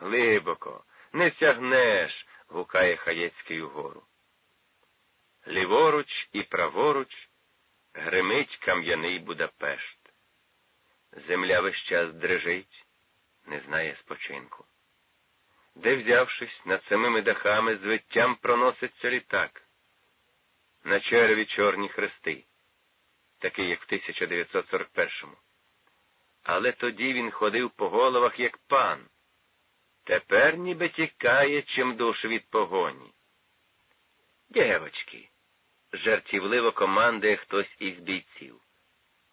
Глибоко, не сягнеш, гукає Хаєцький угору. Ліворуч і праворуч гримить кам'яний Будапешт. Земля весь час дрижить, не знає спочинку. Де, взявшись над самими дахами, звиттям проноситься літак. На черві чорні хрести, такий, як в 1941-му. Але тоді він ходив по головах, як пан. Тепер ніби тікає чим душ від погоні. Дєвочки, жартівливо командує хтось із бійців.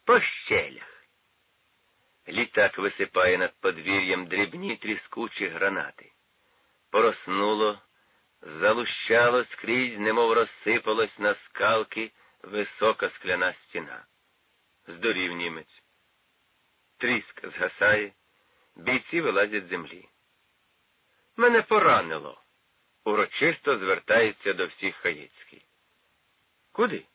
По щелях. Літак висипає над подвір'ям дрібні тріскучі гранати. Пороснуло, залущало скрізь, немов розсипалось на скалки висока скляна стіна. Здорів німець. Тріск згасає, бійці вилазять землі. Мене поранило. Урочисто звертається до всіх Хаєцький. Куди?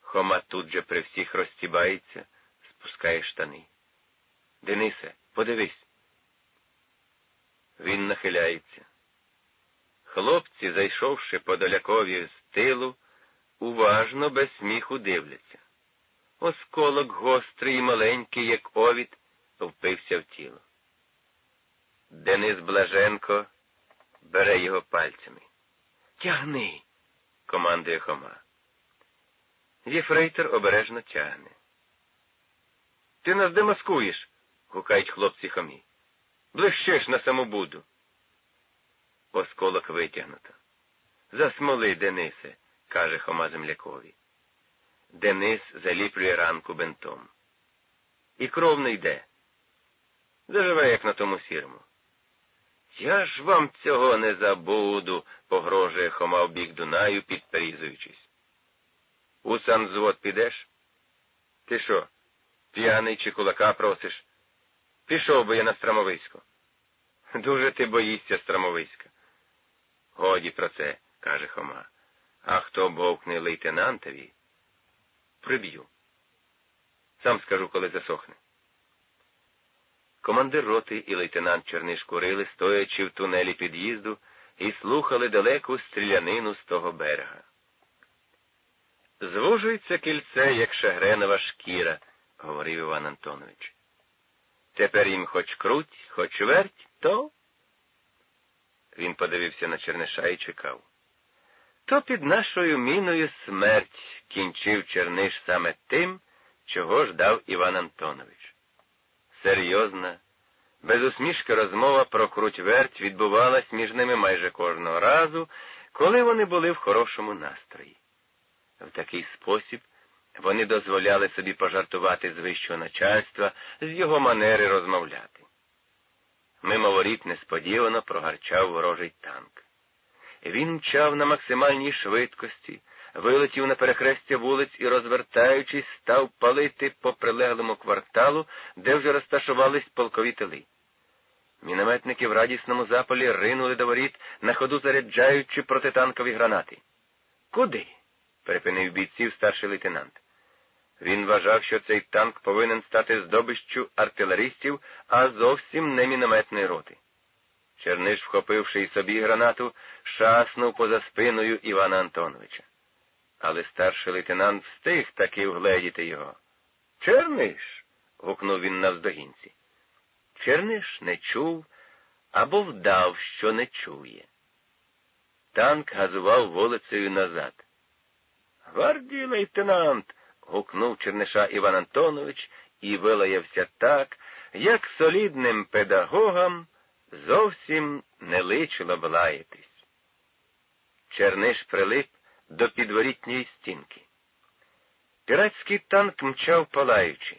Хома тут же при всіх розтібається, спускає штани. Денисе, подивись. Він нахиляється. Хлопці, зайшовши по долякові з тилу, уважно без сміху дивляться. Осколок гострий і маленький, як овід, впився в тіло. Денис Блаженко бере його пальцями. Тягни, командує Хома. Єфрейтор обережно тягне. Ти нас демаскуєш, гукають хлопці Хомі. Блищеш на самобуду. Осколок витягнуто. Засмоли, Денисе, каже Хома землякові. Денис заліплює ранку бентом. І кров не йде. Заживе, як на тому сірому. Я ж вам цього не забуду, погрожує Хома в бік Дунаю, підперізуючись. У санзвод підеш? Ти що, п'яний чи кулака просиш? Пішов би я на Страмовисько. Дуже ти боїшся Страмовиська. Годі про це, каже Хома. А хто бовкне лейтенантові? Приб'ю. Сам скажу, коли засохне. Командир роти і лейтенант Черниш курили, стоячи в тунелі під'їзду, і слухали далеку стрілянину з того берега. Звужується кільце, як шагренова шкіра, говорив Іван Антонович. Тепер їм хоч круть, хоч верть, то. Він подивився на Черниша і чекав. То під нашою міною смерть кінчив Черниш саме тим, чого ждав Іван Антонович. Серйозна, без усмішки розмова про круть верть відбувалась між ними майже кожного разу, коли вони були в хорошому настрої. В такий спосіб вони дозволяли собі пожартувати з вищого начальства, з його манери розмовляти. Мимо воріт несподівано прогарчав ворожий танк. Він мчав на максимальній швидкості, вилетів на перехрестя вулиць і, розвертаючись, став палити по прилеглому кварталу, де вже розташувались полкові тили. Мінометники в радісному запалі ринули до воріт, на ходу заряджаючи протитанкові гранати. Куди? перепинив бійців старший лейтенант. Він вважав, що цей танк повинен стати здобищу артилеристів, а зовсім не мінометної роти. Черниш, вхопивши й собі гранату, шаснув поза спиною Івана Антоновича. Але старший лейтенант встиг таки вгледіти його. Черниш. гукнув він навздогінці. Черниш не чув або вдав, що не чує. Танк газував вулицею назад. Гвардій лейтенант. гукнув Черниша Іван Антонович і вилаявся так, як солідним педагогам зовсім не личило б. Черниш прилип до підворітньої стінки. Піратський танк мчав палаючи.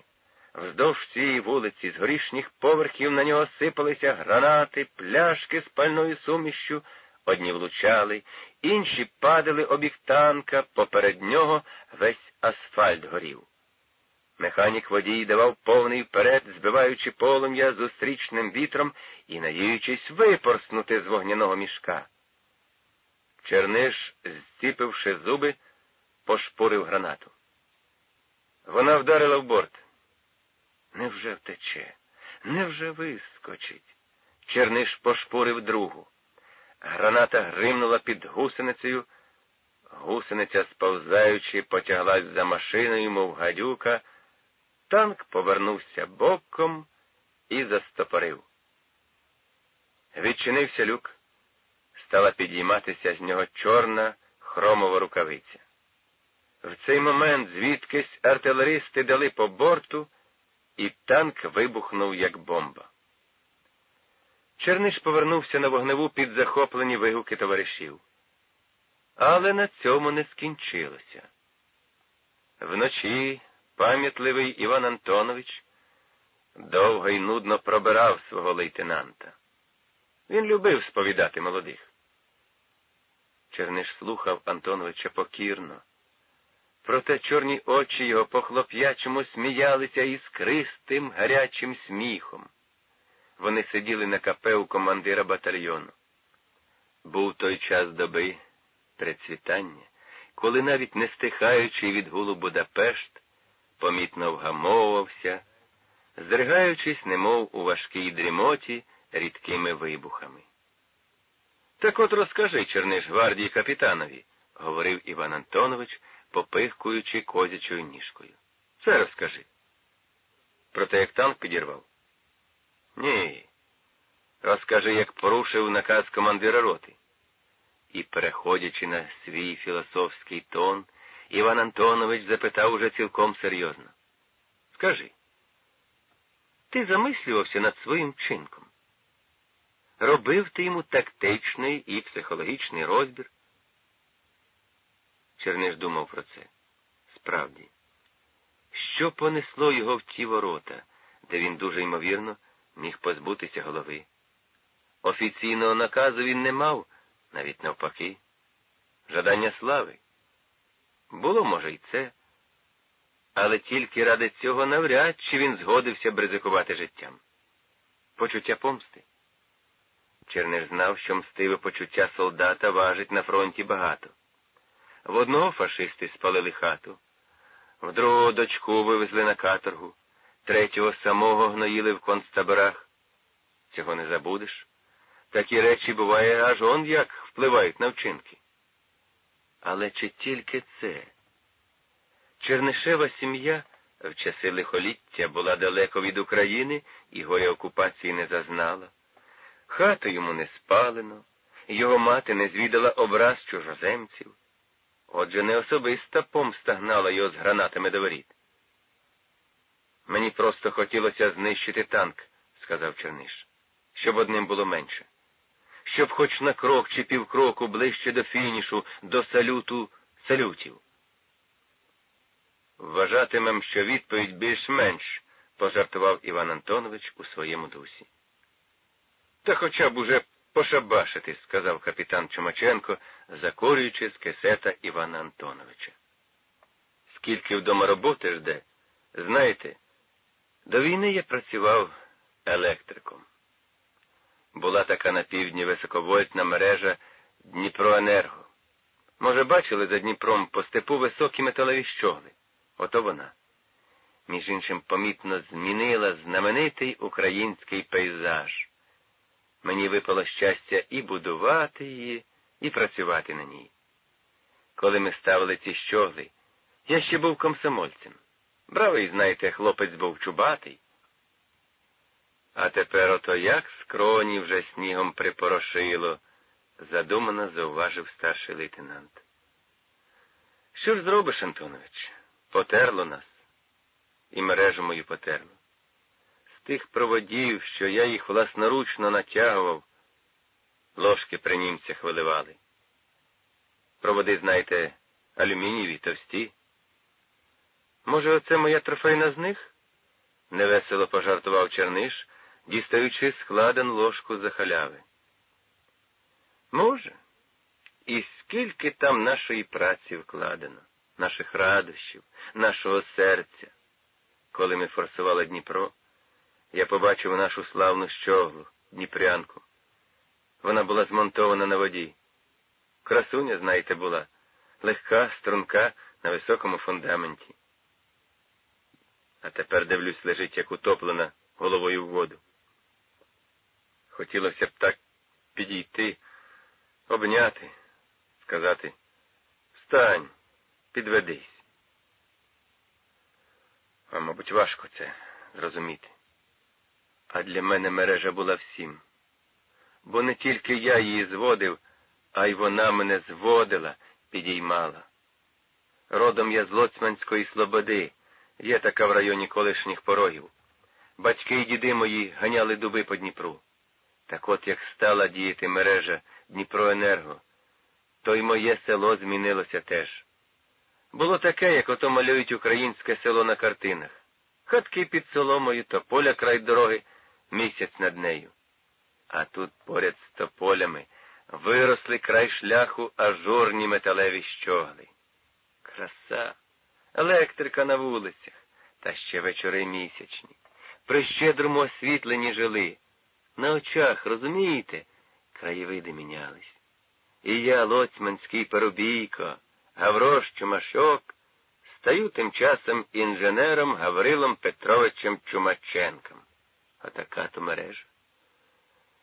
Вздовж цієї вулиці з горішніх поверхів на нього сипалися гранати, пляшки з пальною сумішю, одні влучали, інші падали обіг танка, поперед нього весь асфальт горів. Механік водій давав повний вперед, збиваючи полум'я зустрічним вітром і надіючись випорснути з вогняного мішка. Черниш, зціпивши зуби, пошпурив гранату. Вона вдарила в борт. Невже втече? Невже вискочить? Черниш пошпурив другу. Граната гримнула під гусеницею. Гусениця, сповзаючи, потяглась за машиною, мов гадюка. Танк повернувся боком і застопорив. Відчинився люк. Стала підійматися з нього чорна хромова рукавиця. В цей момент звідкись артилеристи дали по борту, і танк вибухнув, як бомба. Черниш повернувся на вогневу під захоплені вигуки товаришів. Але на цьому не скінчилося. Вночі пам'ятливий Іван Антонович довго й нудно пробирав свого лейтенанта. Він любив сповідати молодих. Черниш слухав Антоновича покірно. Проте чорні очі його по хлоп'ячому сміялися іскристим гарячим сміхом. Вони сиділи на капе у командира батальйону. Був той час доби прецвітання, коли навіть не стихаючи від гулу Будапешт, помітно вгамовувався, зригаючись, немов у важкій дрімоті рідкими вибухами. Так от розкажи, Черниш гвардії капітанові, говорив Іван Антонович, попихкуючи козячою ніжкою. Це розкажи. Проте як танк підірвав? Ні. Розкажи, як порушив наказ командира роти. І, переходячи на свій філософський тон, Іван Антонович запитав уже цілком серйозно. Скажи, ти замислювався над своїм чинком? Робив ти йому тактичний і психологічний розбір? Черниш думав про це. Справді, що понесло його в ті ворота, де він дуже ймовірно міг позбутися голови. Офіційного наказу він не мав, навіть навпаки. Жадання слави. Було, може, й це, але тільки ради цього навряд чи він згодився б ризикувати життям. Почуття помсти. Черниш знав, що мстиве почуття солдата важить на фронті багато. В одного фашисти спалили хату, в другого дочку вивезли на каторгу, третього самого гноїли в концтаборах. Цього не забудеш. Такі речі буває аж он як впливають на вчинки. Але чи тільки це? Чернишева сім'я в часи лихоліття була далеко від України і горя окупації не зазнала. Хату йому не спалено, його мати не звідала образ чужоземців. Отже, не особиста помста гнала його з гранатами до воріт. Мені просто хотілося знищити танк, сказав Черниш, щоб одним було менше. Щоб хоч на крок чи півкроку ближче до фінішу, до салюту салютів. Вважатимем, що відповідь більш-менш, пожартував Іван Антонович у своєму дусі. Та хоча б уже пошабашити, сказав капітан Чумаченко, закорюючи з кисета Івана Антоновича. Скільки вдома роботи жде, знаєте, до війни я працював електриком. Була така на півдні високовольтна мережа Дніпроенерго. Може, бачили за Дніпром по степу високі металеві щогли? Ото вона. Між іншим, помітно змінила знаменитий український пейзаж. Мені випало щастя і будувати її, і працювати на ній. Коли ми ставили ці щогли, я ще був комсомольцем. Бравий, знаєте, хлопець був чубатий. А тепер ото як скроні вже снігом припорошило, задумано зауважив старший лейтенант. Що ж зробиш, Антонович? Потерло нас, і мережу мою потерло. Тих проводів, що я їх власноручно натягував, ложки при німцях виливали. Проводи, знаєте, алюмінієві, товсті. Може, оце моя трофейна з них? невесело пожартував Черниш, дістаючи складен ложку за халяви. Може, і скільки там нашої праці вкладено, наших радощів, нашого серця. Коли ми форсували Дніпро, я побачив нашу славну щоглу, Дніпрянку. Вона була змонтована на воді. Красуня, знаєте, була, легка, струнка на високому фундаменті. А тепер, дивлюсь, лежить як утоплена головою в воду. Хотілося б так підійти, обняти, сказати Встань, підведись. А, мабуть, важко це зрозуміти. А для мене мережа була всім. Бо не тільки я її зводив, а й вона мене зводила, підіймала. Родом я з Лоцманської Слободи, є така в районі колишніх порогів. Батьки і діди мої ганяли дуби по Дніпру. Так от як стала діяти мережа Дніпроенерго, то й моє село змінилося теж. Було таке, як ото малюють українське село на картинах. Хатки під соломою, тополя край дороги, місяць над нею. А тут поряд з тополями виросли край шляху ажурні металеві щогли. Краса, електрика на вулицях, та ще вечори місячні. При щедрому освітленні жили. На очах, розумієте, краєвиди мінялись. І я, лоцманський парубійко, Гаврош Чумашок, стаю тим часом інженером Гаврилом Петровичем Чумаченком. Отака то мережа.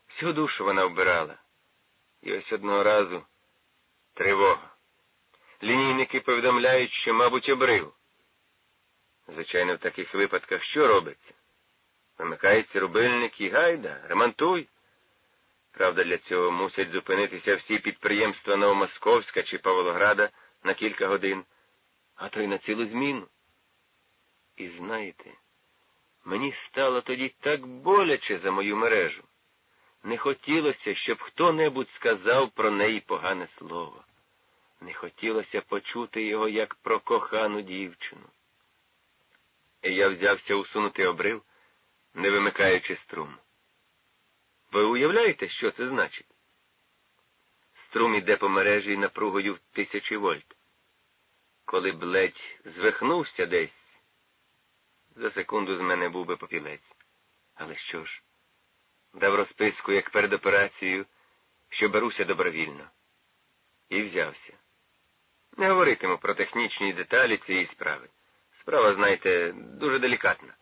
Всю душу вона вбирала. І ось одного разу тривога. Лінійники повідомляють, що, мабуть, обрив. Звичайно, в таких випадках що робиться? Вимикається рубильник і гайда, ремонтуй. Правда, для цього мусять зупинитися всі підприємства Новомосковська чи Павлограда на кілька годин, а то й на цілу зміну. І знаєте, мені стало тоді так боляче за мою мережу. Не хотілося, щоб хто-небудь сказав про неї погане слово. Не хотілося почути його як про кохану дівчину. І я взявся усунути обрив, не вимикаючи струм. Ви уявляєте, що це значить? Струм іде по мережі напругою в тисячі вольт. Коли б ледь звихнувся десь, за секунду з мене був би попілець. Але що ж, дав розписку, як перед операцією, що беруся добровільно. І взявся. Не говоритиму про технічні деталі цієї справи. Справа, знаєте, дуже делікатна.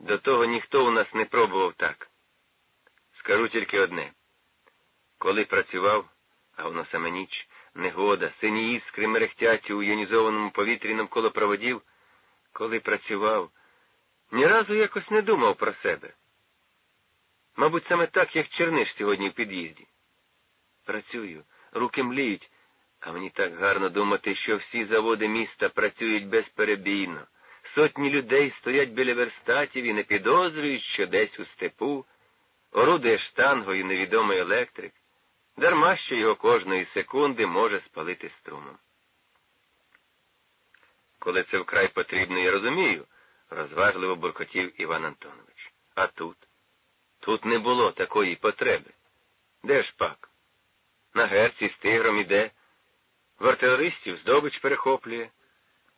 До того ніхто у нас не пробував так. Скажу тільки одне. Коли працював, а воно саме ніч, негода, сині іскри мерехтять у іонізованому повітрі навколо проводів, коли працював, ні разу якось не думав про себе. Мабуть, саме так, як черниш сьогодні в під'їзді. Працюю, руки мліють, а мені так гарно думати, що всі заводи міста працюють безперебійно. Сотні людей стоять біля верстатів і не підозрюють, що десь у степу орудує штангою невідомий електрик, дарма що його кожної секунди може спалити струмом. Коли це вкрай потрібно, я розумію, розважливо буркотів Іван Антонович. А тут? Тут не було такої потреби. Де ж пак? На герці з тигром іде, в артилеристів здобич перехоплює.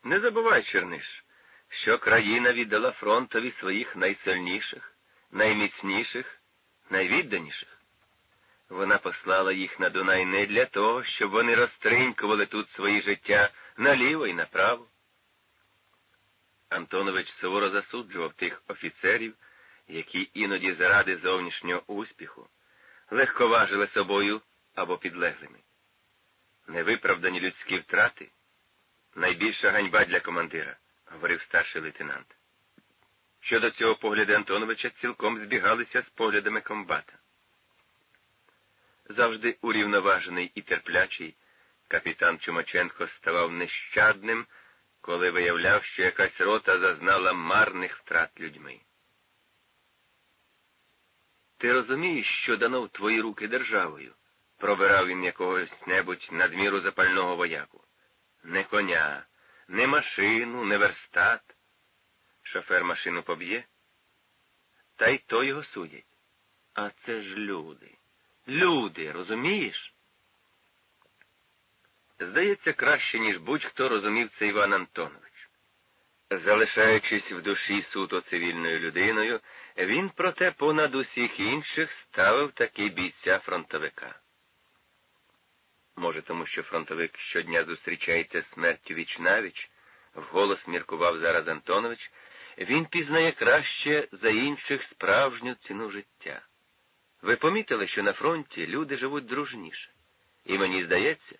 Не забувай, Черниш, що країна віддала фронтові своїх найсильніших, найміцніших, найвідданіших. Вона послала їх на Дунай не для того, щоб вони розтринькували тут свої життя наліво і направо. Антонович суворо засуджував тих офіцерів, які іноді заради зовнішнього успіху легковажили собою або підлеглими. Невиправдані людські втрати найбільша ганьба для командира, говорив старший лейтенант. Щодо цього погляди Антоновича цілком збігалися з поглядами комбата. Завжди урівноважений і терплячий, капітан Чумаченко ставав нещадним, коли виявляв, що якась рота зазнала марних втрат людьми. Ти розумієш, що дано в твої руки державою? пробирав він якогось небудь надміру запального вояку. Не коня, не машину, не верстат. Шофер машину поб'є, та й то його судять. А це ж люди. Люди, розумієш? Здається, краще, ніж будь-хто розумів це Іван Антонович. Залишаючись в душі суто цивільною людиною, він, проте, понад усіх інших ставив таки бійця фронтовика. Може, тому що фронтовик щодня зустрічається смертю віч навіч, вголос міркував зараз Антонович, він пізнає краще за інших справжню ціну життя. Ви помітили, що на фронті люди живуть дружніше. І мені здається,